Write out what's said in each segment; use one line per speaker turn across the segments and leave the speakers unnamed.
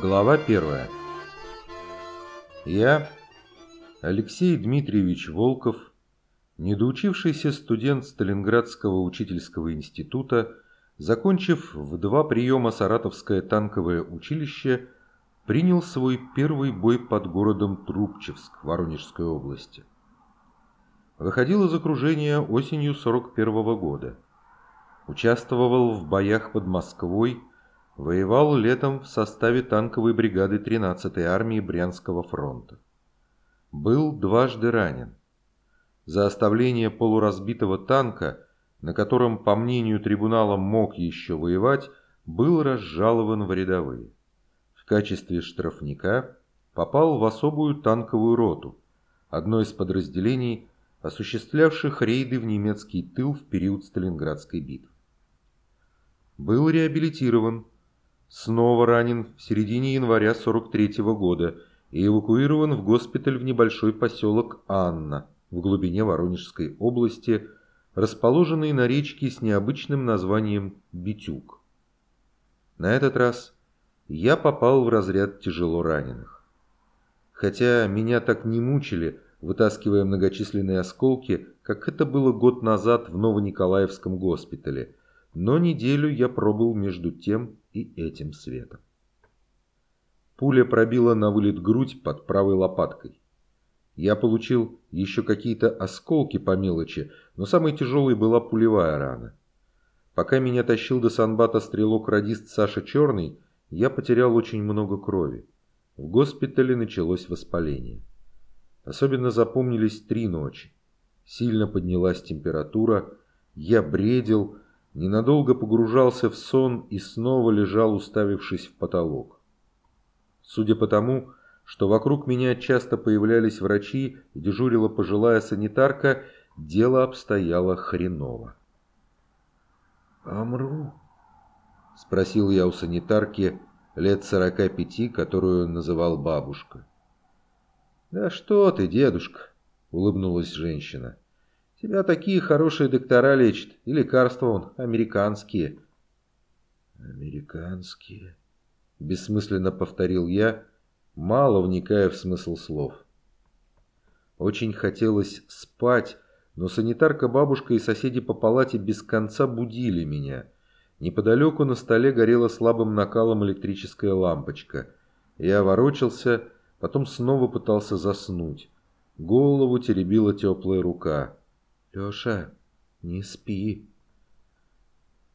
Глава первая. Я, Алексей Дмитриевич Волков, недоучившийся студент Сталинградского учительского института, закончив в два приема Саратовское танковое училище, принял свой первый бой под городом Трубчевск Воронежской области. Выходил из окружения осенью 41 -го года. Участвовал в боях под Москвой, воевал летом в составе танковой бригады 13-й армии Брянского фронта. Был дважды ранен. За оставление полуразбитого танка, на котором, по мнению трибунала, мог еще воевать, был разжалован в рядовые качестве штрафника попал в особую танковую роту, одно из подразделений, осуществлявших рейды в немецкий тыл в период Сталинградской битвы. Был реабилитирован, снова ранен в середине января 43 -го года и эвакуирован в госпиталь в небольшой поселок Анна в глубине Воронежской области, расположенный на речке с необычным названием Битюк. На этот раз я попал в разряд тяжело раненых. Хотя меня так не мучили, вытаскивая многочисленные осколки, как это было год назад в Новониколаевском госпитале, но неделю я пробыл между тем и этим светом. Пуля пробила на вылет грудь под правой лопаткой. Я получил еще какие-то осколки по мелочи, но самой тяжелой была пулевая рана. Пока меня тащил до санбата стрелок-радист Саша Черный, я потерял очень много крови. В госпитале началось воспаление. Особенно запомнились три ночи. Сильно поднялась температура, я бредил, ненадолго погружался в сон и снова лежал, уставившись в потолок. Судя по тому, что вокруг меня часто появлялись врачи и дежурила пожилая санитарка, дело обстояло хреново. «Помру?» — спросил я у санитарки лет сорока пяти, которую называл бабушка. «Да что ты, дедушка!» — улыбнулась женщина. «Тебя такие хорошие доктора лечат, и лекарства он американские». «Американские?» — бессмысленно повторил я, мало вникая в смысл слов. Очень хотелось спать, но санитарка-бабушка и соседи по палате без конца будили меня — Неподалеку на столе горела слабым накалом электрическая лампочка. Я ворочался, потом снова пытался заснуть. Голову теребила теплая рука. «Леша, не спи!»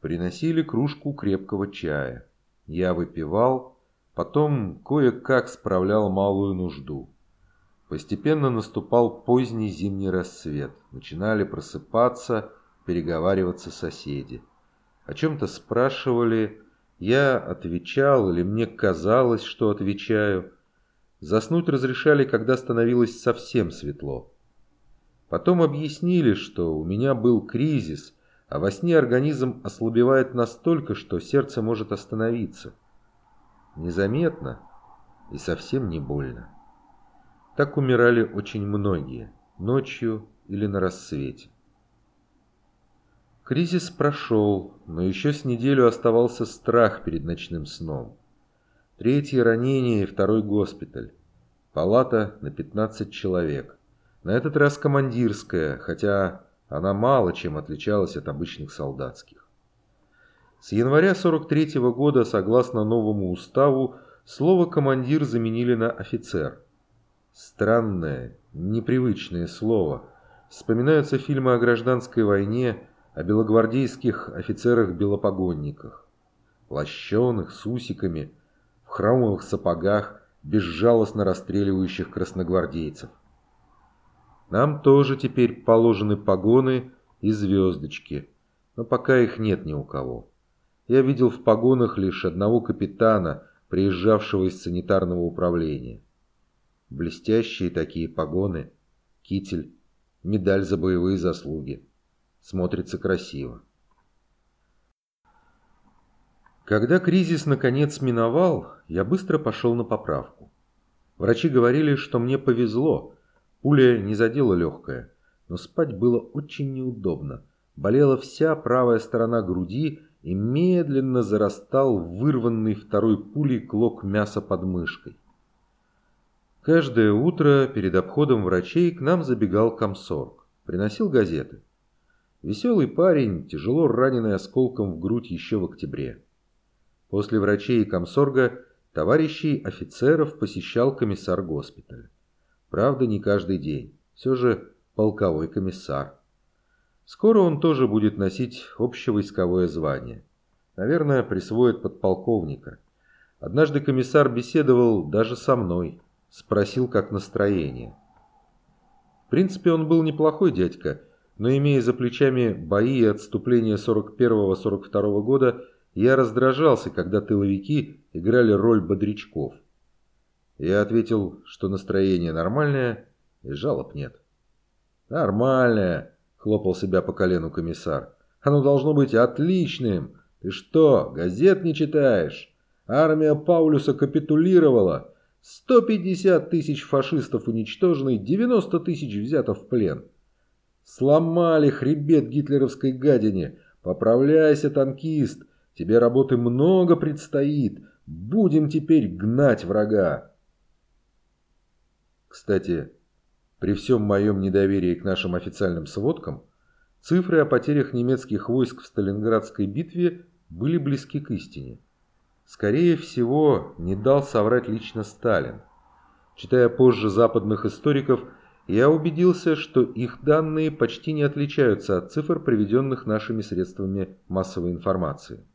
Приносили кружку крепкого чая. Я выпивал, потом кое-как справлял малую нужду. Постепенно наступал поздний зимний рассвет. Начинали просыпаться, переговариваться соседи о чем-то спрашивали, я отвечал или мне казалось, что отвечаю. Заснуть разрешали, когда становилось совсем светло. Потом объяснили, что у меня был кризис, а во сне организм ослабевает настолько, что сердце может остановиться. Незаметно и совсем не больно. Так умирали очень многие, ночью или на рассвете. Кризис прошел, но еще с неделю оставался страх перед ночным сном. Третье ранение и второй госпиталь. Палата на 15 человек. На этот раз командирская, хотя она мало чем отличалась от обычных солдатских. С января 43 -го года, согласно новому уставу, слово «командир» заменили на «офицер». Странное, непривычное слово. Вспоминаются фильмы о гражданской войне, о белогвардейских офицерах-белопогонниках, лощеных, с усиками, в хромовых сапогах, безжалостно расстреливающих красногвардейцев. Нам тоже теперь положены погоны и звездочки, но пока их нет ни у кого. Я видел в погонах лишь одного капитана, приезжавшего из санитарного управления. Блестящие такие погоны, китель, медаль за боевые заслуги смотрится красиво. Когда кризис наконец миновал, я быстро пошел на поправку. Врачи говорили, что мне повезло, пуля не задела легкое, но спать было очень неудобно. Болела вся правая сторона груди, и медленно зарастал вырванный второй пулей клок мяса под мышкой. Каждое утро перед обходом врачей к нам забегал комсорг, приносил газеты. Веселый парень, тяжело раненый осколком в грудь еще в октябре. После врачей и комсорга товарищей офицеров посещал комиссар госпиталя. Правда, не каждый день. Все же полковой комиссар. Скоро он тоже будет носить общевойсковое звание. Наверное, присвоит подполковника. Однажды комиссар беседовал даже со мной. Спросил, как настроение. В принципе, он был неплохой дядька, но имея за плечами бои и отступления 41-42 года, я раздражался, когда тыловики играли роль бодрячков. Я ответил, что настроение нормальное и жалоб нет. «Нормальное», — хлопал себя по колену комиссар. «Оно должно быть отличным. Ты что, газет не читаешь? Армия Паулюса капитулировала. 150 тысяч фашистов уничтожены, 90 тысяч взято в плен. Сломали хребет гитлеровской гадине. Поправляйся, танкист. Тебе работы много предстоит. Будем теперь гнать врага. Кстати, при всем моем недоверии к нашим официальным сводкам, цифры о потерях немецких войск в Сталинградской битве были близки к истине. Скорее всего, не дал соврать лично Сталин. Читая позже западных историков, я убедился, что их данные почти не отличаются от цифр, приведенных нашими средствами массовой информации.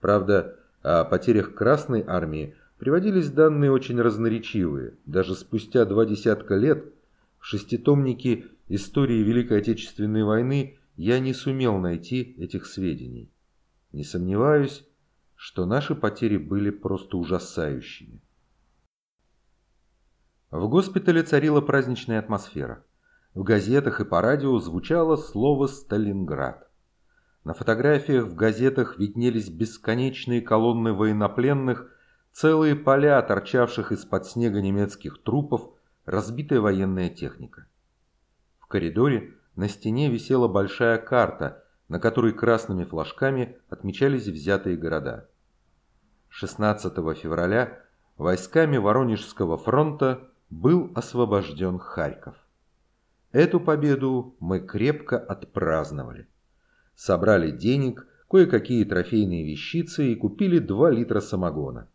Правда, о потерях Красной Армии приводились данные очень разноречивые. Даже спустя два десятка лет в шеститомнике истории Великой Отечественной войны я не сумел найти этих сведений. Не сомневаюсь, что наши потери были просто ужасающими. В госпитале царила праздничная атмосфера. В газетах и по радио звучало слово «Сталинград». На фотографиях в газетах виднелись бесконечные колонны военнопленных, целые поля, торчавших из-под снега немецких трупов, разбитая военная техника. В коридоре на стене висела большая карта, на которой красными флажками отмечались взятые города. 16 февраля войсками Воронежского фронта был освобожден Харьков. Эту победу мы крепко отпраздновали. Собрали денег, кое-какие трофейные вещицы и купили 2 литра самогона.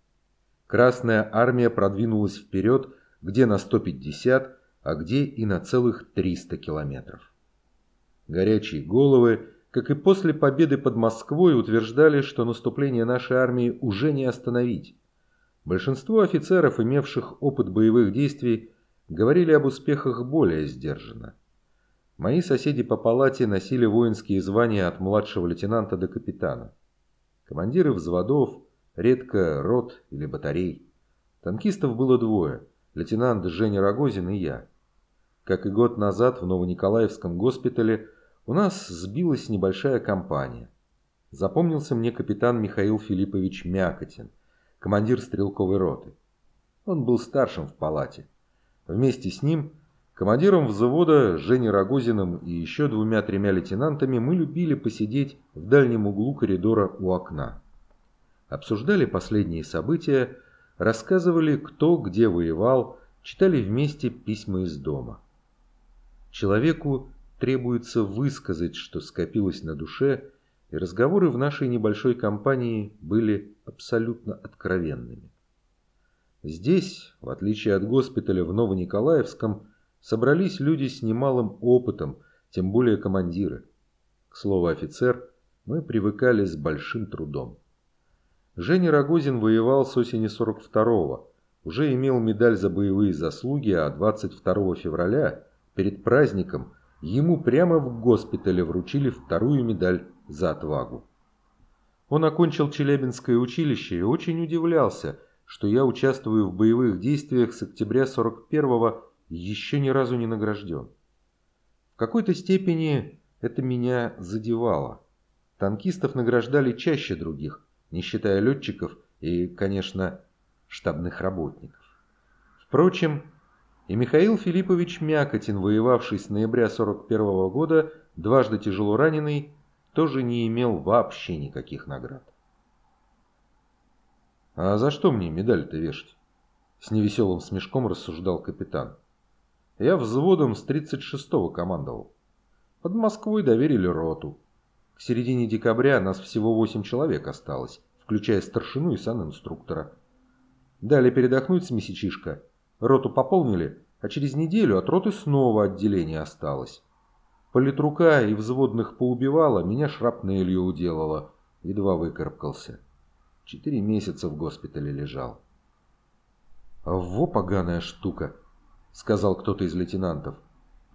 Красная армия продвинулась вперед где на 150, а где и на целых 300 километров. Горячие головы как и после победы под Москвой, утверждали, что наступление нашей армии уже не остановить. Большинство офицеров, имевших опыт боевых действий, говорили об успехах более сдержанно. Мои соседи по палате носили воинские звания от младшего лейтенанта до капитана. Командиры взводов, редко рот или батарей. Танкистов было двое – лейтенант Женя Рогозин и я. Как и год назад в Новониколаевском госпитале – у нас сбилась небольшая компания. Запомнился мне капитан Михаил Филиппович Мякотин, командир стрелковой роты. Он был старшим в палате. Вместе с ним, командиром взвода Женей Рогозиным и еще двумя-тремя лейтенантами мы любили посидеть в дальнем углу коридора у окна. Обсуждали последние события, рассказывали, кто где воевал, читали вместе письма из дома. Человеку требуется высказать, что скопилось на душе, и разговоры в нашей небольшой компании были абсолютно откровенными. Здесь, в отличие от госпиталя в Новониколаевском, собрались люди с немалым опытом, тем более командиры. К слову, офицер, мы привыкали с большим трудом. Женя Рогозин воевал с осени 42-го, уже имел медаль за боевые заслуги, а 22 февраля, перед праздником, ему прямо в госпитале вручили вторую медаль за отвагу. Он окончил Челябинское училище и очень удивлялся, что я участвую в боевых действиях с октября 41-го и еще ни разу не награжден. В какой-то степени это меня задевало. Танкистов награждали чаще других, не считая летчиков и, конечно, штабных работников. Впрочем, и Михаил Филиппович Мякотин, воевавший с ноября 41 года, дважды тяжело раненый, тоже не имел вообще никаких наград. «А за что мне медаль-то вешать?» С невеселым смешком рассуждал капитан. «Я взводом с 36-го командовал. Под Москвой доверили роту. К середине декабря нас всего 8 человек осталось, включая старшину и санинструктора. Дали передохнуть с месячишка. Роту пополнили, а через неделю от роты снова отделение осталось. Политрука и взводных поубивала, меня шрапнелью уделала. Едва выкарабкался. Четыре месяца в госпитале лежал. «Во поганая штука!» — сказал кто-то из лейтенантов.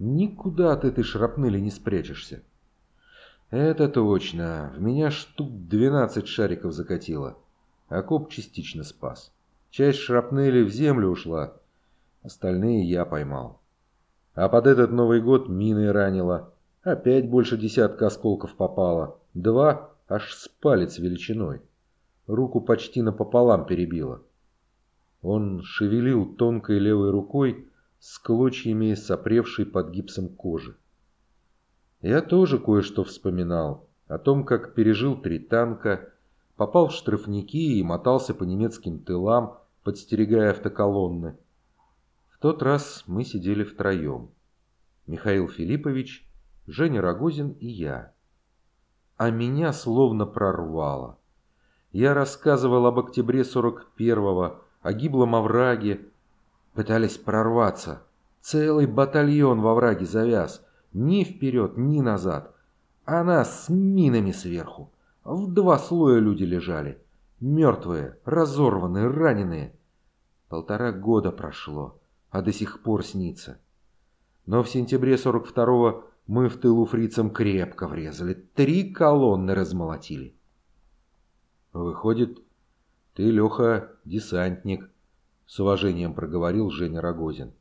«Никуда от этой шрапнели не спрячешься». «Это точно. В меня штук двенадцать шариков закатило. Окоп частично спас. Часть шрапнели в землю ушла, остальные я поймал. А под этот Новый год миной ранило. Опять больше десятка осколков попало. Два аж с палец величиной. Руку почти напополам перебило. Он шевелил тонкой левой рукой с клочьями сопревшей под гипсом кожи. Я тоже кое-что вспоминал о том, как пережил три танка, попал в штрафники и мотался по немецким тылам, подстерегая автоколонны тот раз мы сидели втроем. Михаил Филиппович, Женя Рогозин и я. А меня словно прорвало. Я рассказывал об октябре 41-го, о гиблом овраге. Пытались прорваться. Целый батальон во враге завяз. Ни вперед, ни назад. А нас с минами сверху. В два слоя люди лежали. Мертвые, разорванные, раненые. Полтора года прошло а до сих пор снится. Но в сентябре 42-го мы в тылу фрицам крепко врезали. Три колонны размолотили. Выходит, ты, Леха, десантник, с уважением проговорил Женя Рогозин.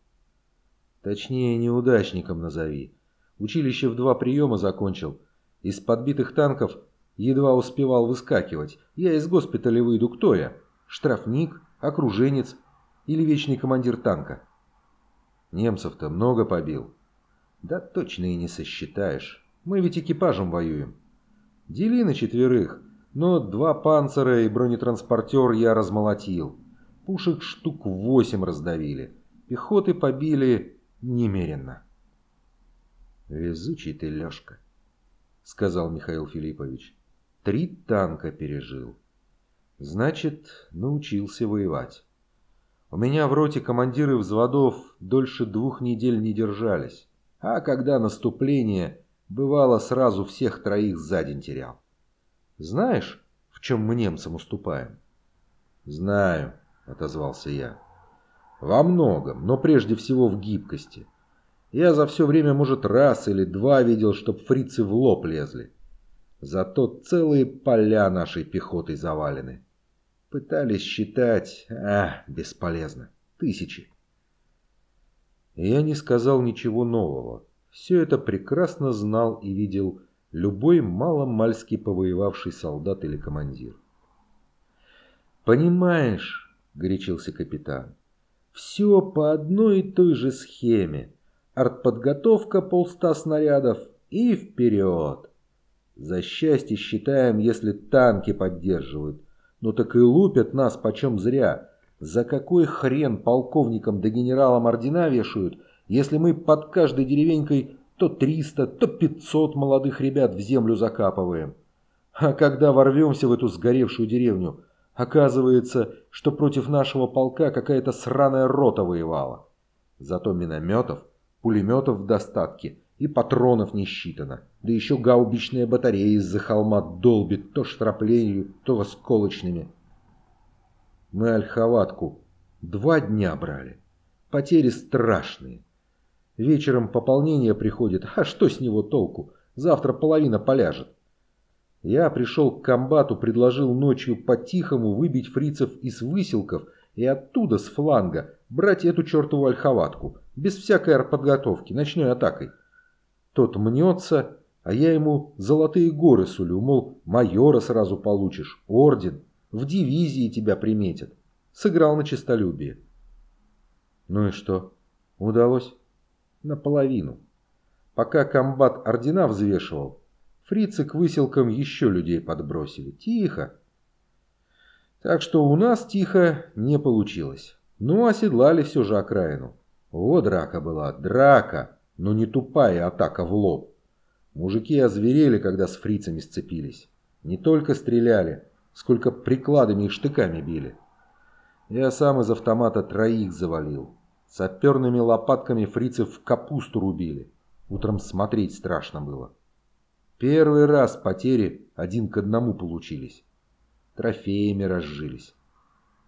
Точнее, неудачником назови. Училище в два приема закончил. Из подбитых танков едва успевал выскакивать. Я из госпиталя выйду, кто я? Штрафник, окруженец или вечный командир танка? Немцев-то много побил. Да точно и не сосчитаешь. Мы ведь экипажем воюем. Дели на четверых, но два панцира и бронетранспортер я размолотил. Пушек штук восемь раздавили. Пехоты побили немеренно. «Везучий ты, Лешка», — сказал Михаил Филиппович. «Три танка пережил. Значит, научился воевать». У меня в роте командиры взводов дольше двух недель не держались, а когда наступление, бывало сразу всех троих за день терял. Знаешь, в чем мы немцам уступаем? Знаю, отозвался я. Во многом, но прежде всего в гибкости. Я за все время, может, раз или два видел, чтоб фрицы в лоб лезли. Зато целые поля нашей пехотой завалены. Пытались считать, а, бесполезно. Тысячи. я не сказал ничего нового. Все это прекрасно знал и видел любой маломальски повоевавший солдат или командир. «Понимаешь», — горячился капитан, — «все по одной и той же схеме. Артподготовка полста снарядов и вперед. За счастье считаем, если танки поддерживают. Ну так и лупят нас почем зря. За какой хрен полковникам да генералам ордена вешают, если мы под каждой деревенькой то 300, то 500 молодых ребят в землю закапываем? А когда ворвемся в эту сгоревшую деревню, оказывается, что против нашего полка какая-то сраная рота воевала. Зато минометов, пулеметов в достатке и патронов не считано. Да еще гаубичная батарея из-за холма долбит то штрафлению, то осколочными. Мы ольховатку два дня брали. Потери страшные. Вечером пополнение приходит, а что с него толку? Завтра половина поляжет. Я пришел к комбату, предложил ночью по-тихому выбить фрицев из выселков и оттуда, с фланга, брать эту чертову ольховатку, без всякой подготовки, ночной атакой. Тот мнется, а я ему золотые горы сулю, мол, майора сразу получишь, орден, в дивизии тебя приметят. Сыграл на честолюбие. Ну и что? Удалось? Наполовину. Пока комбат ордена взвешивал, Фрицы к выселкам еще людей подбросили. Тихо. Так что у нас тихо не получилось. Ну, оседлали все же окраину. Вот драка была, драка, но не тупая атака в лоб. Мужики озверели, когда с фрицами сцепились. Не только стреляли, сколько прикладами и штыками били. Я сам из автомата троих завалил. Саперными лопатками фрицев в капусту рубили. Утром смотреть страшно было. Первый раз потери один к одному получились. Трофеями разжились.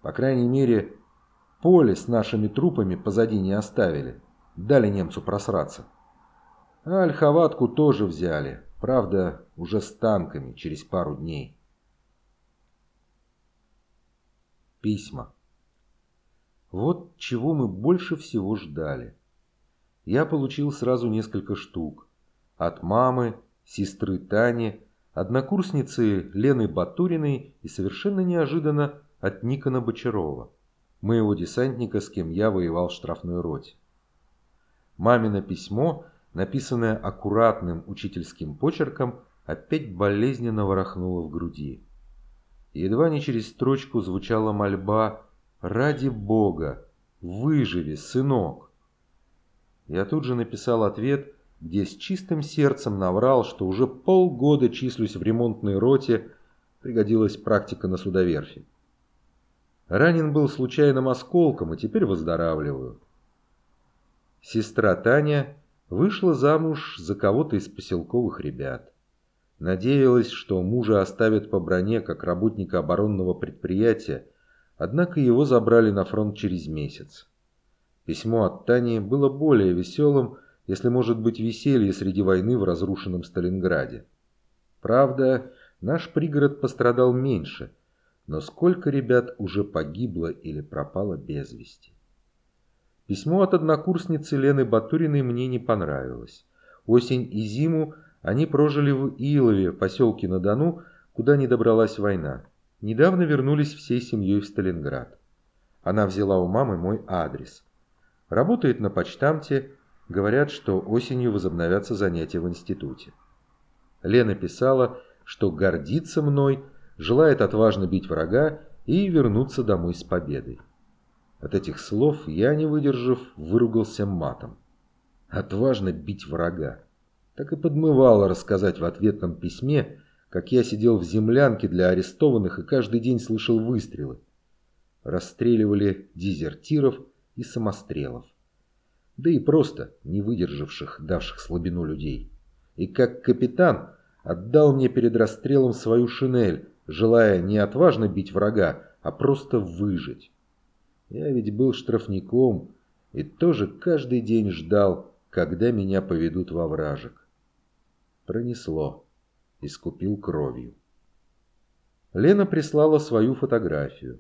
По крайней мере, поле с нашими трупами позади не оставили. Дали немцу просраться. А ольховатку тоже взяли. Правда, уже с танками через пару дней. Письма. Вот чего мы больше всего ждали. Я получил сразу несколько штук. От мамы, сестры Тани, однокурсницы Лены Батуриной и совершенно неожиданно от Никона Бочарова, моего десантника, с кем я воевал в штрафной роте. Мамино письмо, написанное аккуратным учительским почерком, опять болезненно ворохнуло в груди. Едва не через строчку звучала мольба «Ради Бога! Выживи, сынок!» Я тут же написал ответ, где с чистым сердцем наврал, что уже полгода числюсь в ремонтной роте, пригодилась практика на судоверфи. Ранен был случайным осколком и теперь выздоравливаю. Сестра Таня вышла замуж за кого-то из поселковых ребят. Надеялась, что мужа оставят по броне как работника оборонного предприятия, Однако его забрали на фронт через месяц. Письмо от Тани было более веселым, если может быть веселье среди войны в разрушенном Сталинграде. Правда, наш пригород пострадал меньше, но сколько ребят уже погибло или пропало без вести. Письмо от однокурсницы Лены Батуриной мне не понравилось. Осень и зиму они прожили в Илове, поселке на Дону, куда не добралась война. Недавно вернулись всей семьей в Сталинград. Она взяла у мамы мой адрес. Работает на почтамте, говорят, что осенью возобновятся занятия в институте. Лена писала, что гордится мной, желает отважно бить врага и вернуться домой с победой. От этих слов я, не выдержав, выругался матом. Отважно бить врага. Так и подмывало рассказать в ответном письме, как я сидел в землянке для арестованных и каждый день слышал выстрелы. Расстреливали дезертиров и самострелов. Да и просто не выдержавших, давших слабину людей. И как капитан отдал мне перед расстрелом свою шинель, желая не отважно бить врага, а просто выжить. Я ведь был штрафником и тоже каждый день ждал, когда меня поведут во вражек. Пронесло искупил кровью. Лена прислала свою фотографию.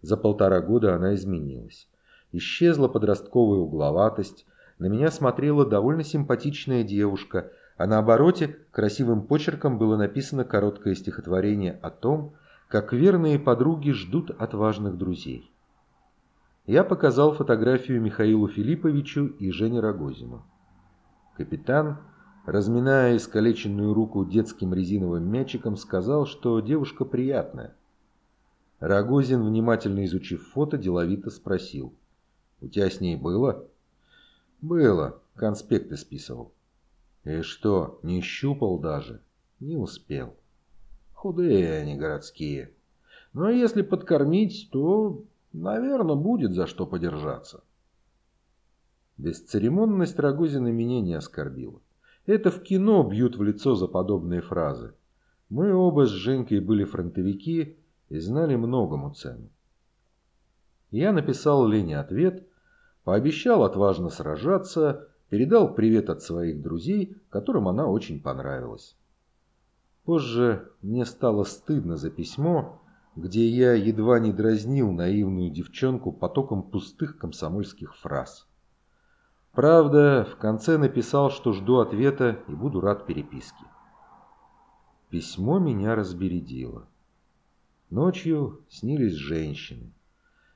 За полтора года она изменилась. Исчезла подростковая угловатость, на меня смотрела довольно симпатичная девушка, а на обороте красивым почерком было написано короткое стихотворение о том, как верные подруги ждут отважных друзей. Я показал фотографию Михаилу Филипповичу и Жене Рогозину. Капитан разминая искалеченную руку детским резиновым мячиком, сказал, что девушка приятная. Рогозин, внимательно изучив фото, деловито спросил. «У тебя с ней было?» «Было. Конспекты списывал». «И что, не щупал даже?» «Не успел». «Худые они городские. Но если подкормить, то, наверное, будет за что подержаться». Бесцеремонность Рогозина меня не оскорбила. Это в кино бьют в лицо за подобные фразы. Мы оба с Женькой были фронтовики и знали многому цену. Я написал Лене ответ, пообещал отважно сражаться, передал привет от своих друзей, которым она очень понравилась. Позже мне стало стыдно за письмо, где я едва не дразнил наивную девчонку потоком пустых комсомольских фраз. Правда, в конце написал, что жду ответа и буду рад переписке. Письмо меня разбередило. Ночью снились женщины.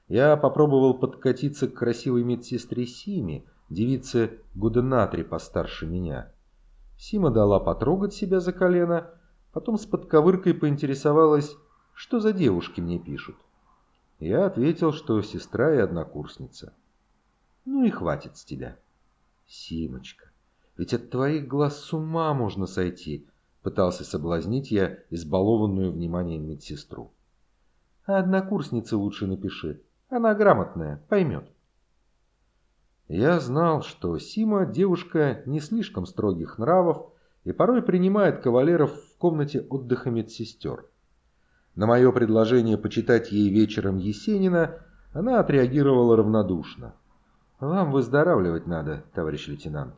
Я попробовал подкатиться к красивой медсестре Симе, девице года на три постарше меня. Сима дала потрогать себя за колено, потом с подковыркой поинтересовалась, что за девушки мне пишут. Я ответил, что сестра и однокурсница. Ну и хватит с тебя. Симочка, ведь от твоих глаз с ума можно сойти, пытался соблазнить я избалованную вниманием медсестру. А однокурснице лучше напиши. Она грамотная, поймет. Я знал, что Сима девушка не слишком строгих нравов и порой принимает кавалеров в комнате отдыха медсестер. На мое предложение почитать ей вечером Есенина она отреагировала равнодушно. «Вам выздоравливать надо, товарищ лейтенант».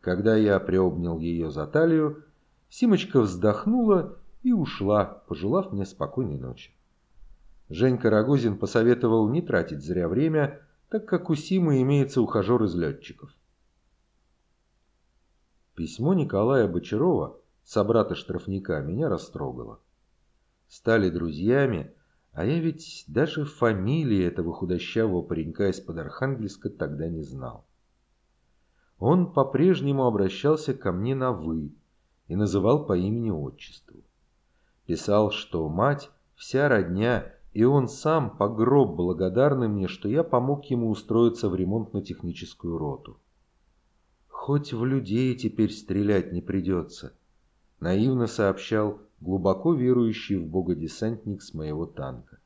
Когда я приобнял ее за талию, Симочка вздохнула и ушла, пожелав мне спокойной ночи. Женька Рогозин посоветовал не тратить зря время, так как у Симы имеется ухажер из летчиков. Письмо Николая Бочарова, собрата-штрафника, меня растрогало. Стали друзьями, а я ведь даже фамилии этого худощавого паренька из-под Архангельска тогда не знал. Он по-прежнему обращался ко мне на «вы» и называл по имени-отчеству. Писал, что мать, вся родня и он сам по гроб благодарный мне, что я помог ему устроиться в ремонтно-техническую роту. «Хоть в людей теперь стрелять не придется», — наивно сообщал глубоко верующий в Бога десантник с моего танка.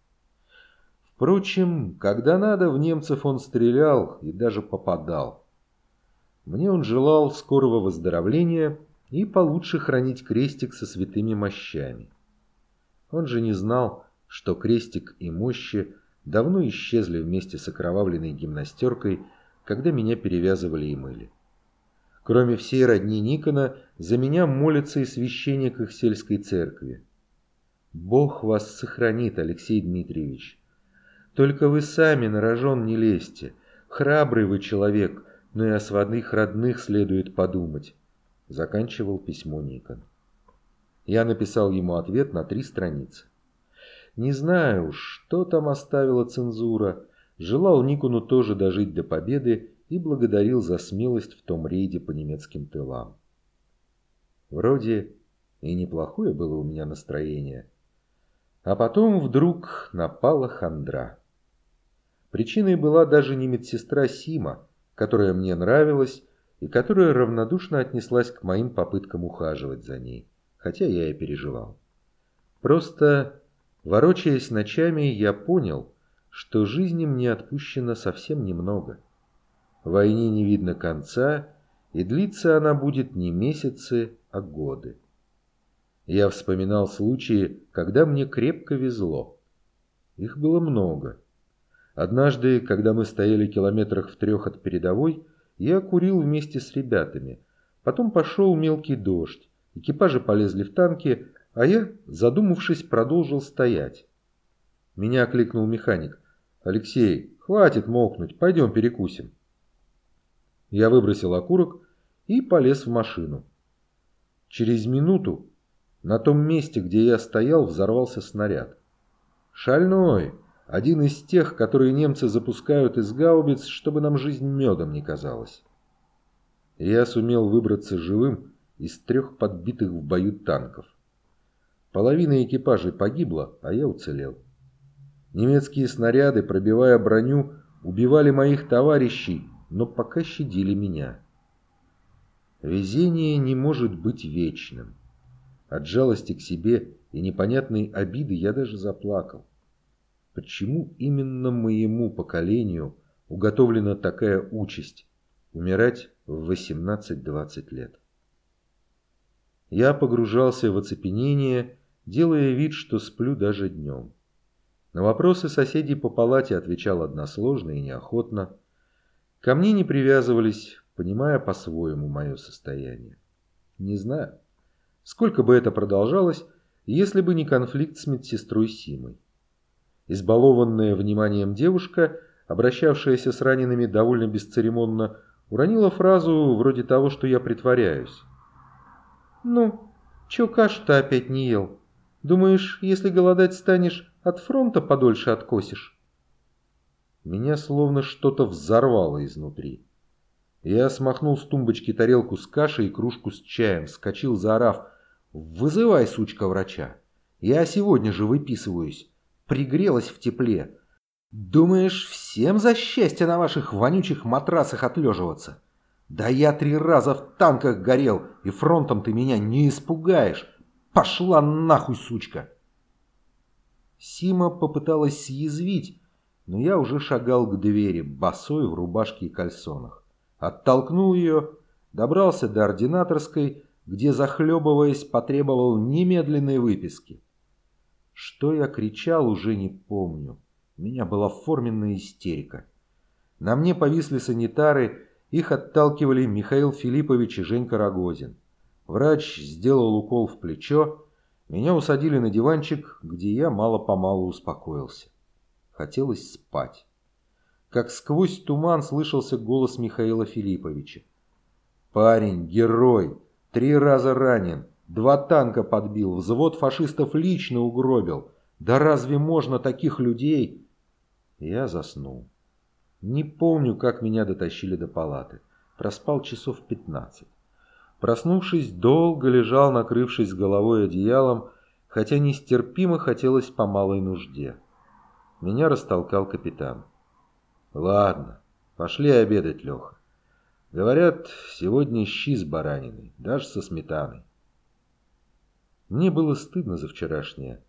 Впрочем, когда надо, в немцев он стрелял и даже попадал. Мне он желал скорого выздоровления и получше хранить крестик со святыми мощами. Он же не знал, что крестик и мощи давно исчезли вместе с окровавленной гимнастеркой, когда меня перевязывали и мыли. Кроме всей родни Никона, за меня молится и священник их сельской церкви. Бог вас сохранит, Алексей Дмитриевич. Только вы сами на рожон не лезьте. Храбрый вы человек, но и о сводных родных следует подумать. Заканчивал письмо Никон. Я написал ему ответ на три страницы. Не знаю, что там оставила цензура. Желал Никону тоже дожить до победы и благодарил за смелость в том рейде по немецким тылам. Вроде и неплохое было у меня настроение. А потом вдруг напала хандра. Причиной была даже не медсестра Сима, которая мне нравилась и которая равнодушно отнеслась к моим попыткам ухаживать за ней, хотя я и переживал. Просто Ворочаясь ночами, я понял, что жизни мне отпущено совсем немного. Войне не видно конца, и длиться она будет не месяцы, а годы. Я вспоминал случаи, когда мне крепко везло. Их было много. Однажды, когда мы стояли километрах в трех от передовой, я курил вместе с ребятами. Потом пошел мелкий дождь. Экипажи полезли в танки, а я, задумавшись, продолжил стоять. Меня окликнул механик. «Алексей, хватит мокнуть, пойдем перекусим». Я выбросил окурок и полез в машину. Через минуту на том месте, где я стоял, взорвался снаряд. Шальной, один из тех, которые немцы запускают из гаубиц, чтобы нам жизнь медом не казалась. Я сумел выбраться живым из трех подбитых в бою танков. Половина экипажей погибла, а я уцелел. Немецкие снаряды, пробивая броню, убивали моих товарищей, но пока щадили меня. Везение не может быть вечным. От жалости к себе и непонятной обиды я даже заплакал. Почему именно моему поколению уготовлена такая участь – умирать в 18-20 лет? Я погружался в оцепенение делая вид, что сплю даже днем. На вопросы соседей по палате отвечал односложно и неохотно. Ко мне не привязывались, понимая по-своему мое состояние. Не знаю, сколько бы это продолжалось, если бы не конфликт с медсестрой Симой. Избалованная вниманием девушка, обращавшаяся с ранеными довольно бесцеремонно, уронила фразу вроде того, что я притворяюсь. «Ну, чё кашу-то опять не ел?» Думаешь, если голодать станешь, от фронта подольше откосишь?» Меня словно что-то взорвало изнутри. Я смахнул с тумбочки тарелку с кашей и кружку с чаем, скочил, заорав «Вызывай, сучка, врача! Я сегодня же выписываюсь. Пригрелась в тепле. Думаешь, всем за счастье на ваших вонючих матрасах отлеживаться? Да я три раза в танках горел, и фронтом ты меня не испугаешь. Пошла нахуй, сучка!» Сима попыталась съязвить, но я уже шагал к двери, босой в рубашке и кальсонах. Оттолкнул ее, добрался до ординаторской, где, захлебываясь, потребовал немедленной выписки. Что я кричал, уже не помню. У меня была форменная истерика. На мне повисли санитары, их отталкивали Михаил Филиппович и Женька Рогозин. Врач сделал укол в плечо, меня усадили на диванчик, где я мало-помалу успокоился. Хотелось спать как сквозь туман слышался голос Михаила Филипповича. «Парень, герой, три раза ранен, два танка подбил, взвод фашистов лично угробил. Да разве можно таких людей?» Я заснул. Не помню, как меня дотащили до палаты. Проспал часов пятнадцать. Проснувшись, долго лежал, накрывшись головой одеялом, хотя нестерпимо хотелось по малой нужде. Меня растолкал капитан. Ладно, пошли обедать, Леха. Говорят, сегодня щи с бараниной, даже со сметаной. Мне было стыдно за вчерашнее,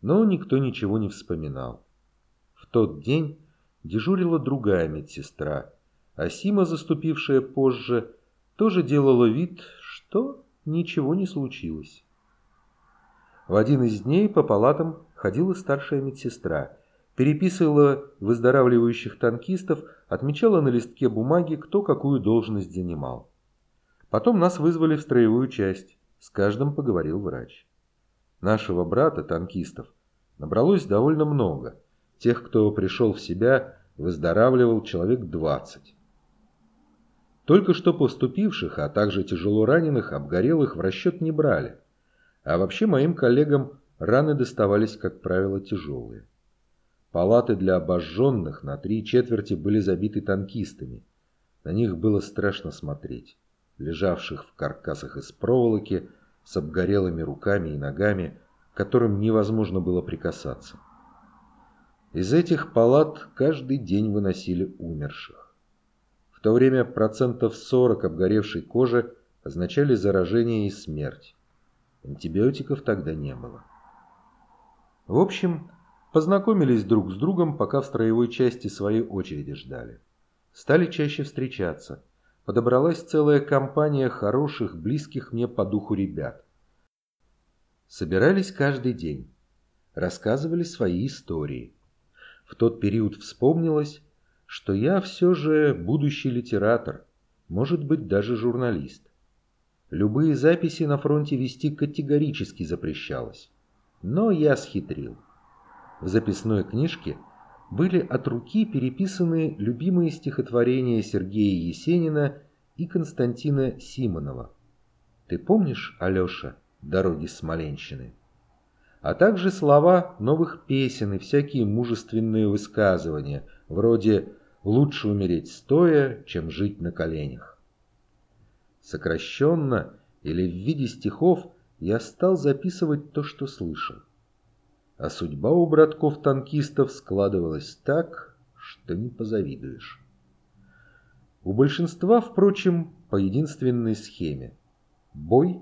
но никто ничего не вспоминал. В тот день дежурила другая медсестра, а Сима, заступившая позже, тоже делала вид, что ничего не случилось. В один из дней по палатам ходила старшая медсестра – переписывала выздоравливающих танкистов, отмечала на листке бумаги, кто какую должность занимал. Потом нас вызвали в строевую часть, с каждым поговорил врач. Нашего брата, танкистов, набралось довольно много. Тех, кто пришел в себя, выздоравливал человек 20. Только что поступивших, а также тяжело раненых, обгорелых в расчет не брали. А вообще моим коллегам раны доставались, как правило, тяжелые. Палаты для обожженных на три четверти были забиты танкистами. На них было страшно смотреть, лежавших в каркасах из проволоки, с обгорелыми руками и ногами, к которым невозможно было прикасаться. Из этих палат каждый день выносили умерших. То время процентов 40 обгоревшей кожи означали заражение и смерть. Антибиотиков тогда не было. В общем, Познакомились друг с другом, пока в строевой части своей очереди ждали. Стали чаще встречаться. Подобралась целая компания хороших, близких мне по духу ребят. Собирались каждый день. Рассказывали свои истории. В тот период вспомнилось, что я все же будущий литератор, может быть даже журналист. Любые записи на фронте вести категорически запрещалось. Но я схитрил. В записной книжке были от руки переписаны любимые стихотворения Сергея Есенина и Константина Симонова. «Ты помнишь, Алеша, дороги Смоленщины?» А также слова новых песен и всякие мужественные высказывания, вроде «лучше умереть стоя, чем жить на коленях». Сокращенно или в виде стихов я стал записывать то, что слышал а судьба у братков-танкистов складывалась так, что не позавидуешь. У большинства, впрочем, по единственной схеме. Бой,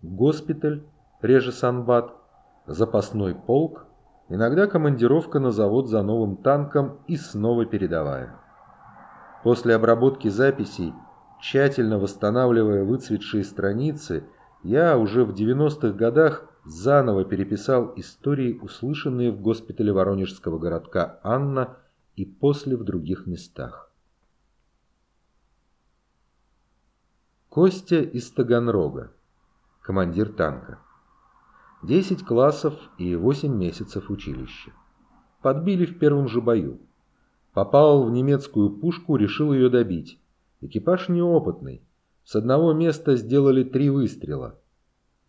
госпиталь, реже санбат, запасной полк, иногда командировка на завод за новым танком и снова передовая. После обработки записей, тщательно восстанавливая выцветшие страницы, я уже в 90-х годах заново переписал истории, услышанные в госпитале воронежского городка Анна и после в других местах. Костя из Таганрога, командир танка. 10 классов и 8 месяцев училища. Подбили в первом же бою. Попал в немецкую пушку, решил ее добить. Экипаж неопытный. С одного места сделали три выстрела.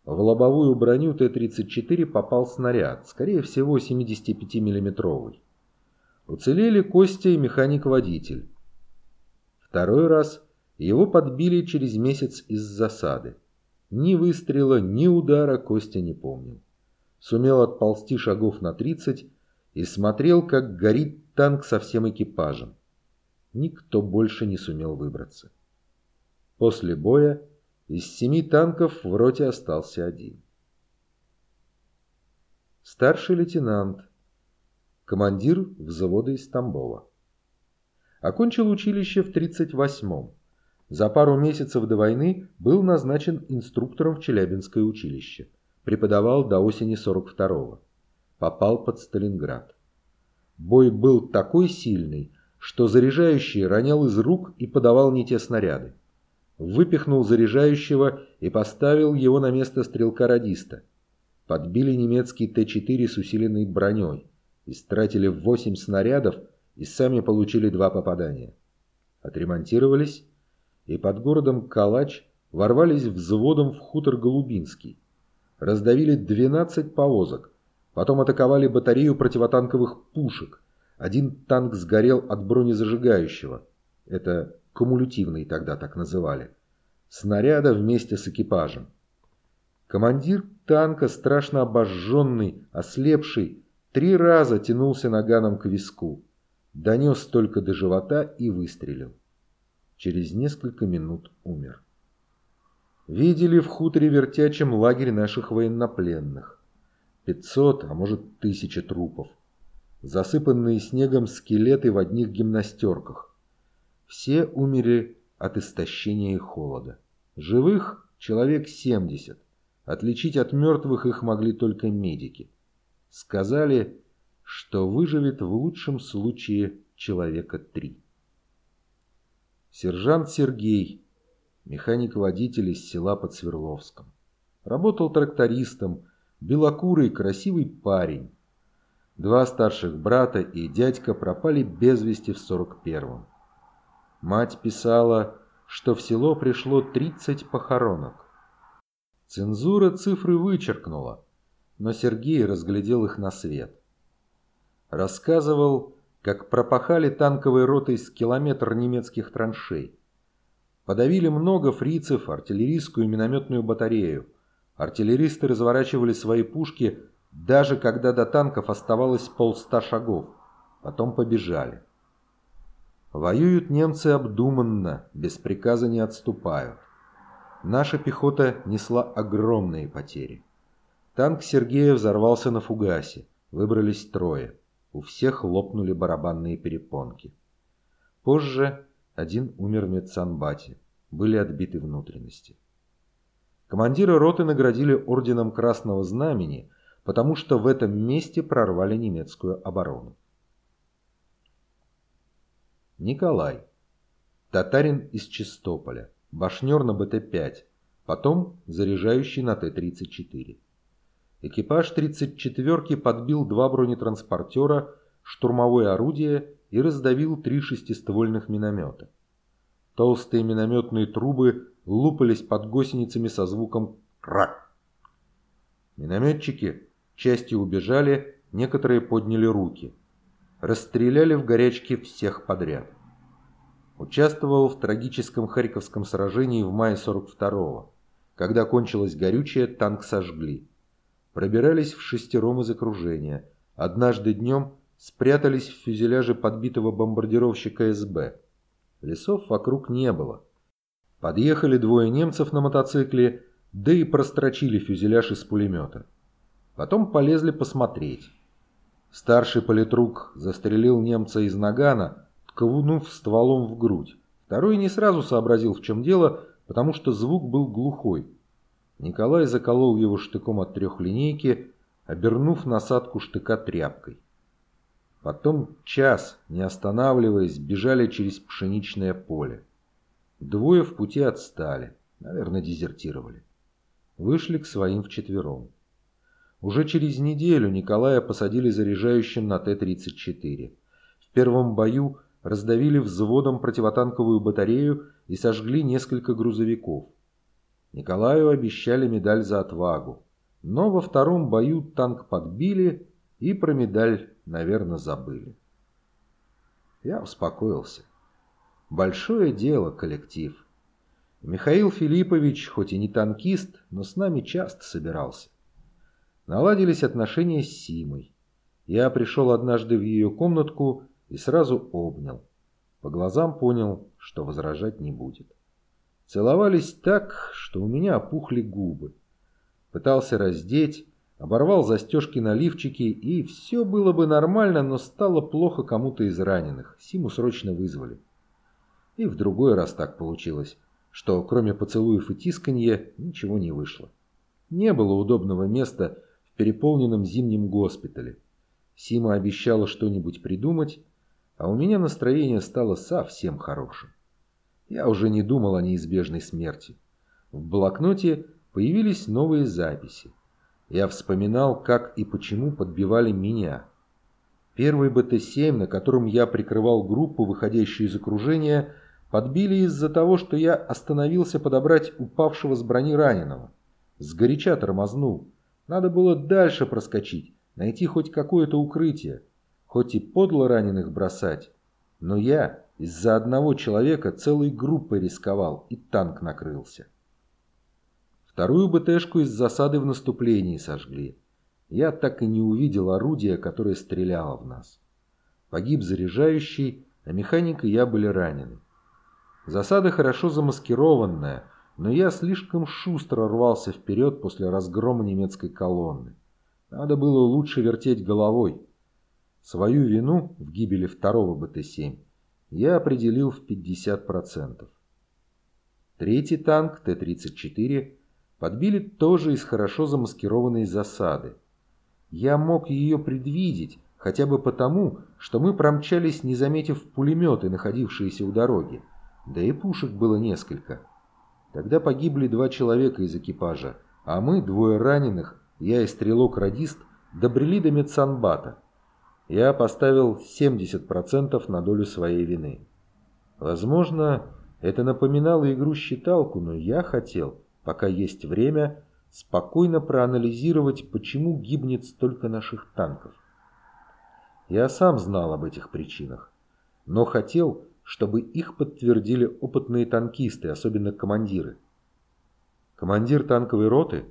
В лобовую броню Т-34 попал снаряд, скорее всего 75 миллиметровый Уцелели Костя и механик-водитель. Второй раз Его подбили через месяц из засады. Ни выстрела, ни удара Костя не помнил. Сумел отползти шагов на тридцать и смотрел, как горит танк со всем экипажем. Никто больше не сумел выбраться. После боя из семи танков в роте остался один. Старший лейтенант, командир взвода из Тамбова. Окончил училище в 38-м. За пару месяцев до войны был назначен инструктором в Челябинское училище. Преподавал до осени 42-го. Попал под Сталинград. Бой был такой сильный, что заряжающий ронял из рук и подавал не те снаряды. Выпихнул заряжающего и поставил его на место стрелка-радиста. Подбили немецкий Т-4 с усиленной броней. Истратили 8 снарядов и сами получили два попадания. Отремонтировались и под городом Калач ворвались взводом в хутор Голубинский. Раздавили 12 повозок, потом атаковали батарею противотанковых пушек. Один танк сгорел от бронезажигающего. Это кумулятивный тогда так называли. Снаряда вместе с экипажем. Командир танка, страшно обожженный, ослепший, три раза тянулся наганом к виску донес только до живота и выстрелил. Через несколько минут умер. Видели в хуторе вертячем лагерь наших военнопленных. Пятьсот, а может тысяча трупов. Засыпанные снегом скелеты в одних гимнастерках. Все умерли от истощения и холода. Живых человек семьдесят. Отличить от мертвых их могли только медики. Сказали, что выживет в лучшем случае человека три. Сержант Сергей, механик-водитель из села под Свердловском. Работал трактористом, белокурый, красивый парень. Два старших брата и дядька пропали без вести в 41-м. Мать писала, что в село пришло 30 похоронок. Цензура цифры вычеркнула, но Сергей разглядел их на свет. Рассказывал, как пропахали танковой ротой с километр немецких траншей. Подавили много фрицев, артиллерийскую и минометную батарею. Артиллеристы разворачивали свои пушки, даже когда до танков оставалось полста шагов. Потом побежали. Воюют немцы обдуманно, без приказа не отступают. Наша пехота несла огромные потери. Танк Сергея взорвался на фугасе. Выбрались трое. У всех лопнули барабанные перепонки. Позже один умер в медсанбате. Были отбиты внутренности. Командира роты наградили орденом Красного Знамени, потому что в этом месте прорвали немецкую оборону. Николай. Татарин из Чистополя. Башнер на БТ-5. Потом заряжающий на Т-34. Экипаж 34-ки подбил два бронетранспортера, штурмовое орудие и раздавил три шестиствольных миномета. Толстые минометные трубы лупались под гусеницами со звуком «крак». Минометчики частью убежали, некоторые подняли руки. Расстреляли в горячке всех подряд. Участвовал в трагическом Харьковском сражении в мае 42-го. Когда кончилось горючее, танк сожгли пробирались в шестером из окружения. Однажды днем спрятались в фюзеляже подбитого бомбардировщика СБ. Лесов вокруг не было. Подъехали двое немцев на мотоцикле, да и прострочили фюзеляж из пулемета. Потом полезли посмотреть. Старший политрук застрелил немца из нагана, ткнув стволом в грудь. Второй не сразу сообразил, в чем дело, потому что звук был глухой. Николай заколол его штыком от трехлинейки, обернув насадку штыка тряпкой. Потом час, не останавливаясь, бежали через пшеничное поле. Двое в пути отстали, наверное, дезертировали. Вышли к своим вчетвером. Уже через неделю Николая посадили заряжающим на Т-34. В первом бою раздавили взводом противотанковую батарею и сожгли несколько грузовиков. Николаю обещали медаль за отвагу, но во втором бою танк подбили и про медаль, наверное, забыли. Я успокоился. Большое дело, коллектив. Михаил Филиппович, хоть и не танкист, но с нами часто собирался. Наладились отношения с Симой. Я пришел однажды в ее комнатку и сразу обнял. По глазам понял, что возражать не будет. Целовались так, что у меня опухли губы. Пытался раздеть, оборвал застежки на лифчике, и все было бы нормально, но стало плохо кому-то из раненых. Симу срочно вызвали. И в другой раз так получилось, что кроме поцелуев и тисканья ничего не вышло. Не было удобного места в переполненном зимнем госпитале. Сима обещала что-нибудь придумать, а у меня настроение стало совсем хорошим. Я уже не думал о неизбежной смерти. В блокноте появились новые записи. Я вспоминал, как и почему подбивали меня. Первый БТ-7, на котором я прикрывал группу, выходящую из окружения, подбили из-за того, что я остановился подобрать упавшего с брони раненого. Сгоряча тормознул. Надо было дальше проскочить, найти хоть какое-то укрытие. Хоть и подло раненых бросать, но я из-за одного человека целой группой рисковал, и танк накрылся. Вторую БТшку из засады в наступлении сожгли. Я так и не увидел орудия, которое стреляло в нас. Погиб заряжающий, а механик и я были ранены. Засада хорошо замаскированная, но я слишком шустро рвался вперед после разгрома немецкой колонны. Надо было лучше вертеть головой. Свою вину в гибели второго БТ-7 я определил в 50%. Третий танк Т-34 подбили тоже из хорошо замаскированной засады. Я мог ее предвидеть, хотя бы потому, что мы промчались, не заметив пулеметы, находившиеся у дороги. Да и пушек было несколько. Тогда погибли два человека из экипажа, а мы, двое раненых, я и стрелок-радист, добрели до медсанбата. Я поставил 70% на долю своей вины. Возможно, это напоминало игру-считалку, но я хотел, пока есть время, спокойно проанализировать, почему гибнет столько наших танков. Я сам знал об этих причинах, но хотел, чтобы их подтвердили опытные танкисты, особенно командиры. Командир танковой роты,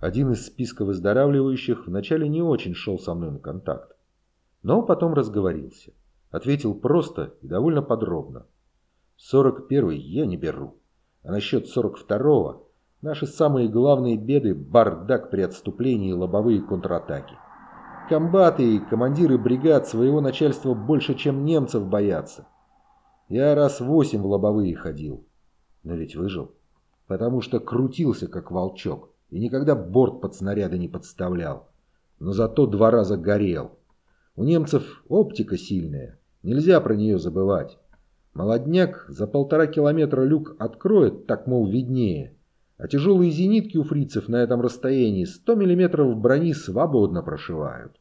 один из списка выздоравливающих, вначале не очень шел со мной на контакт. Но потом разговорился. Ответил просто и довольно подробно. 41-й я не беру. А насчет 42-го наши самые главные беды – бардак при отступлении и лобовые контратаки. Комбаты и командиры бригад своего начальства больше, чем немцев боятся. Я раз восемь в лобовые ходил. Но ведь выжил. Потому что крутился, как волчок, и никогда борт под снаряды не подставлял. Но зато два раза горел. У немцев оптика сильная, нельзя про нее забывать. Молодняк за полтора километра люк откроет, так, мол, виднее. А тяжелые зенитки у фрицев на этом расстоянии 100 миллиметров брони свободно прошивают.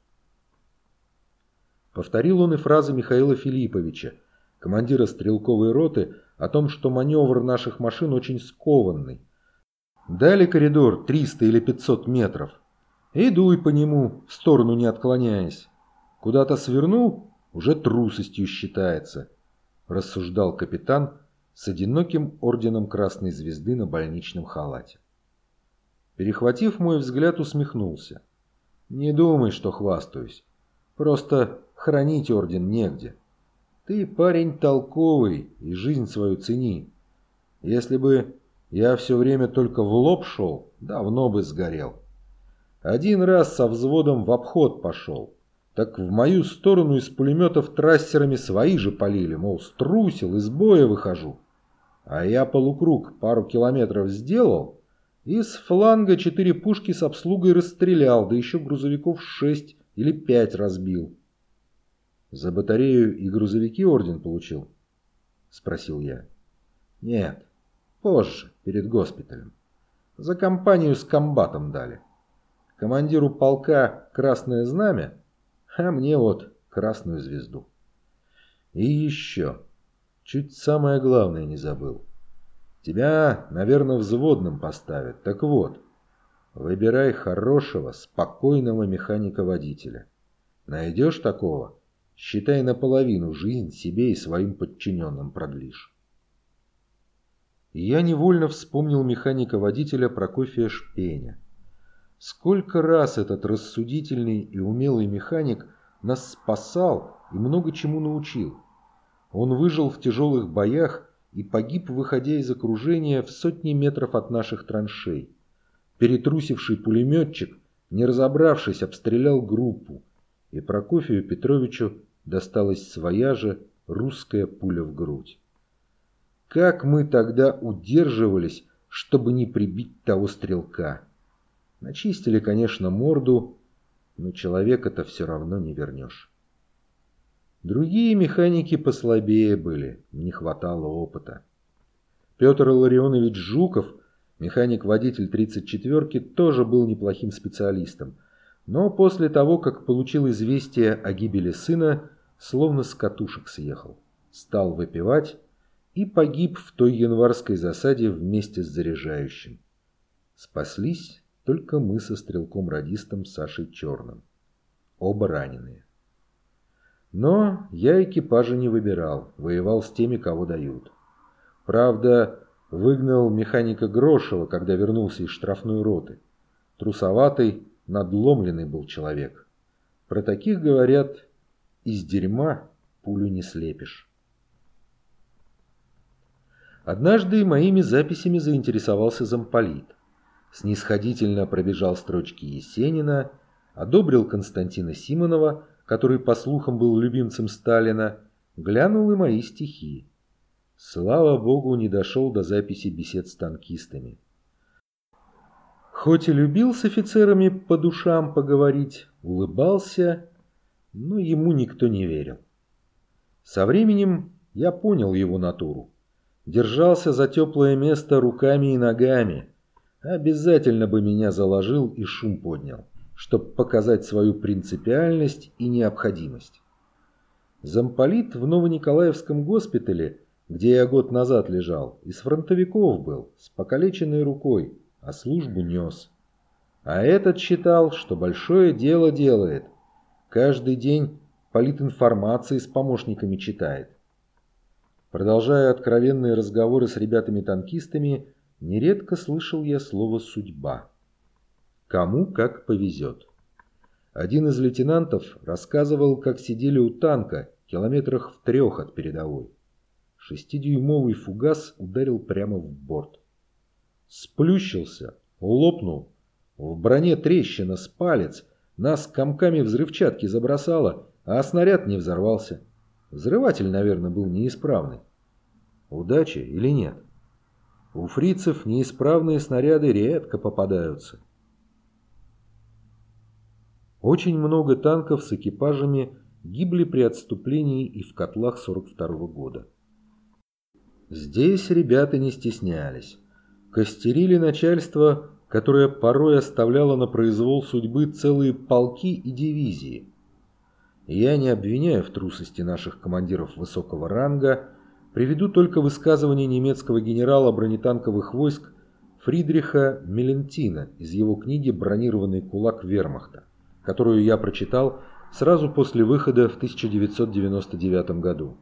Повторил он и фразы Михаила Филипповича, командира стрелковой роты, о том, что маневр наших машин очень скованный. Дали коридор 300 или 500 метров. И дуй по нему, в сторону не отклоняясь. Куда-то свернул, уже трусостью считается, рассуждал капитан с одиноким орденом Красной Звезды на больничном халате. Перехватив мой взгляд, усмехнулся. Не думай, что хвастаюсь. Просто хранить орден негде. Ты парень толковый и жизнь свою цени. Если бы я все время только в лоб шел, давно бы сгорел. Один раз со взводом в обход пошел. Так в мою сторону из пулеметов трассерами свои же полили, мол, струсил, из боя выхожу. А я полукруг пару километров сделал и с фланга четыре пушки с обслугой расстрелял, да еще грузовиков шесть или пять разбил. «За батарею и грузовики орден получил?» — спросил я. «Нет, позже, перед госпиталем. За компанию с комбатом дали. Командиру полка «Красное знамя» а мне вот красную звезду. И еще, чуть самое главное не забыл. Тебя, наверное, взводным поставят. Так вот, выбирай хорошего, спокойного механика-водителя. Найдешь такого, считай наполовину жизнь себе и своим подчиненным продлишь. Я невольно вспомнил механика-водителя Прокофия Шпеня. Сколько раз этот рассудительный и умелый механик нас спасал и много чему научил. Он выжил в тяжелых боях и погиб, выходя из окружения в сотни метров от наших траншей. Перетрусивший пулеметчик, не разобравшись, обстрелял группу, и Прокофию Петровичу досталась своя же русская пуля в грудь. Как мы тогда удерживались, чтобы не прибить того стрелка? Начистили, конечно, морду, но человека-то все равно не вернешь. Другие механики послабее были, не хватало опыта. Петр Ларионович Жуков, механик-водитель 34-ки, тоже был неплохим специалистом, но после того, как получил известие о гибели сына, словно с катушек съехал, стал выпивать и погиб в той январской засаде вместе с заряжающим. Спаслись только мы со стрелком-радистом Сашей Черным. Оба раненые. Но я экипажа не выбирал, воевал с теми, кого дают. Правда, выгнал механика Грошева, когда вернулся из штрафной роты. Трусоватый, надломленный был человек. Про таких говорят, из дерьма пулю не слепишь. Однажды моими записями заинтересовался замполит. Снисходительно пробежал строчки Есенина, одобрил Константина Симонова, который, по слухам, был любимцем Сталина, глянул и мои стихи. Слава богу, не дошел до записи бесед с танкистами. Хоть и любил с офицерами по душам поговорить, улыбался, но ему никто не верил. Со временем я понял его натуру. Держался за теплое место руками и ногами. Обязательно бы меня заложил и шум поднял чтобы показать свою принципиальность и необходимость. Замполит в Новониколаевском госпитале, где я год назад лежал, из фронтовиков был, с покалеченной рукой, а службу нес. А этот считал, что большое дело делает. Каждый день политинформации с помощниками читает. Продолжая откровенные разговоры с ребятами-танкистами, нередко слышал я слово «судьба». Кому как повезет. Один из лейтенантов рассказывал, как сидели у танка, километрах в трех от передовой. Шестидюймовый фугас ударил прямо в борт. Сплющился, лопнул. В броне трещина с палец, нас комками взрывчатки забросало, а снаряд не взорвался. Взрыватель, наверное, был неисправный. Удача или нет? У фрицев неисправные снаряды редко попадаются. Очень много танков с экипажами гибли при отступлении и в котлах 42 -го года. Здесь ребята не стеснялись. Костерили начальство, которое порой оставляло на произвол судьбы целые полки и дивизии. Я не обвиняю в трусости наших командиров высокого ранга, приведу только высказывание немецкого генерала бронетанковых войск Фридриха Мелентина из его книги «Бронированный кулак вермахта» которую я прочитал сразу после выхода в 1999 году.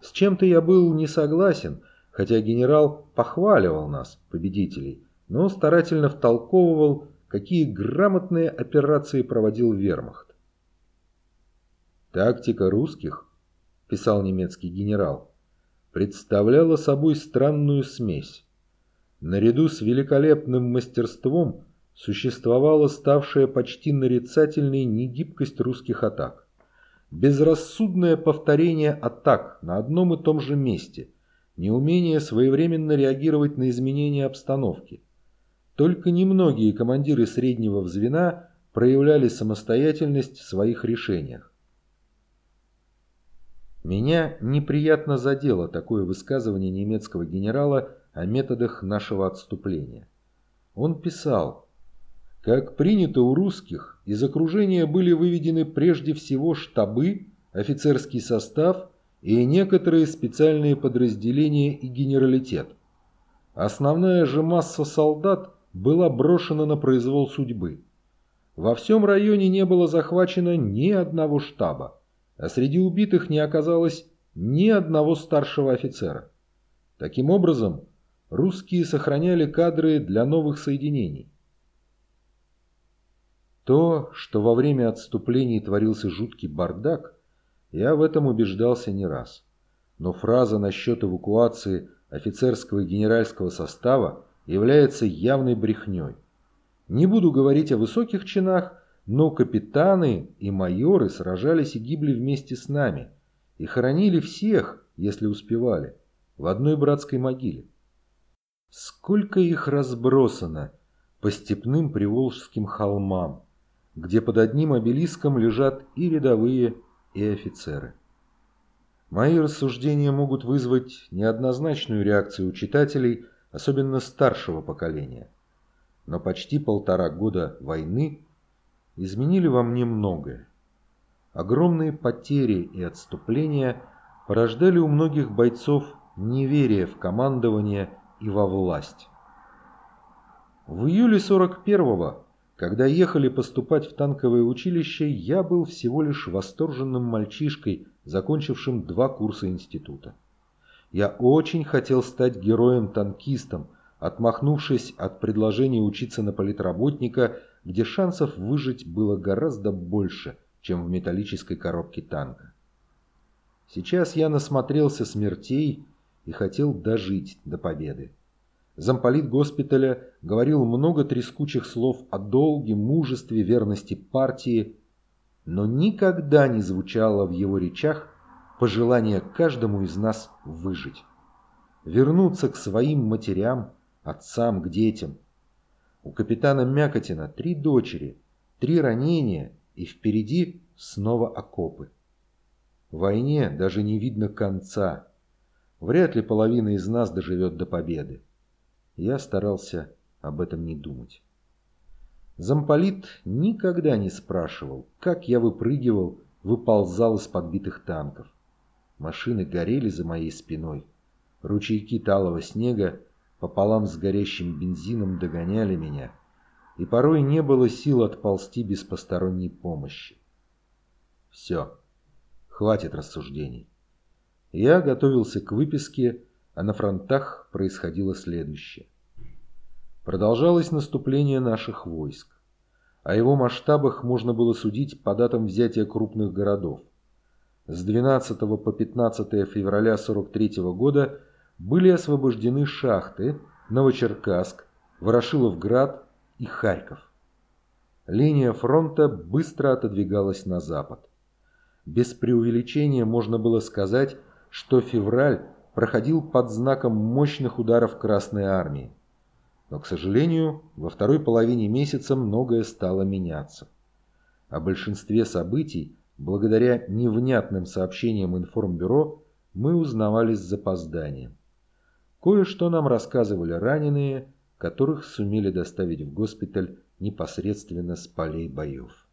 С чем-то я был не согласен, хотя генерал похваливал нас, победителей, но старательно втолковывал, какие грамотные операции проводил вермахт. «Тактика русских», – писал немецкий генерал, – представляла собой странную смесь. Наряду с великолепным мастерством – существовала ставшая почти нарицательной негибкость русских атак. Безрассудное повторение атак на одном и том же месте, неумение своевременно реагировать на изменения обстановки. Только немногие командиры среднего звена проявляли самостоятельность в своих решениях. Меня неприятно задело такое высказывание немецкого генерала о методах нашего отступления. Он писал, как принято у русских, из окружения были выведены прежде всего штабы, офицерский состав и некоторые специальные подразделения и генералитет. Основная же масса солдат была брошена на произвол судьбы. Во всем районе не было захвачено ни одного штаба, а среди убитых не оказалось ни одного старшего офицера. Таким образом, русские сохраняли кадры для новых соединений. То, что во время отступлений творился жуткий бардак, я в этом убеждался не раз. Но фраза насчет эвакуации офицерского и генеральского состава является явной брехней. Не буду говорить о высоких чинах, но капитаны и майоры сражались и гибли вместе с нами, и хоронили всех, если успевали, в одной братской могиле. Сколько их разбросано по степным приволжским холмам, где под одним обелиском лежат и рядовые, и офицеры. Мои рассуждения могут вызвать неоднозначную реакцию у читателей, особенно старшего поколения. Но почти полтора года войны изменили во мне многое. Огромные потери и отступления порождали у многих бойцов неверие в командование и во власть. В июле 41-го, когда ехали поступать в танковое училище, я был всего лишь восторженным мальчишкой, закончившим два курса института. Я очень хотел стать героем-танкистом, отмахнувшись от предложения учиться на политработника, где шансов выжить было гораздо больше, чем в металлической коробке танка. Сейчас я насмотрелся смертей и хотел дожить до победы. Замполит госпиталя говорил много трескучих слов о долге, мужестве, верности партии, но никогда не звучало в его речах пожелание каждому из нас выжить. Вернуться к своим матерям, отцам, к детям. У капитана Мякотина три дочери, три ранения и впереди снова окопы. Войне даже не видно конца. Вряд ли половина из нас доживет до победы. Я старался об этом не думать. Замполит никогда не спрашивал, как я выпрыгивал, выползал из подбитых танков. Машины горели за моей спиной. Ручейки талого снега пополам с горящим бензином догоняли меня, и порой не было сил отползти без посторонней помощи. Все, хватит рассуждений. Я готовился к выписке, а на фронтах происходило следующее. Продолжалось наступление наших войск. О его масштабах можно было судить по датам взятия крупных городов. С 12 по 15 февраля 43 года были освобождены шахты Новочеркасск, Ворошиловград и Харьков. Линия фронта быстро отодвигалась на запад. Без преувеличения можно было сказать, что февраль проходил под знаком мощных ударов Красной Армии. Но, к сожалению, во второй половине месяца многое стало меняться. О большинстве событий, благодаря невнятным сообщениям информбюро, мы узнавали с запозданием. Кое-что нам рассказывали раненые, которых сумели доставить в госпиталь непосредственно с полей боев.